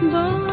Bye.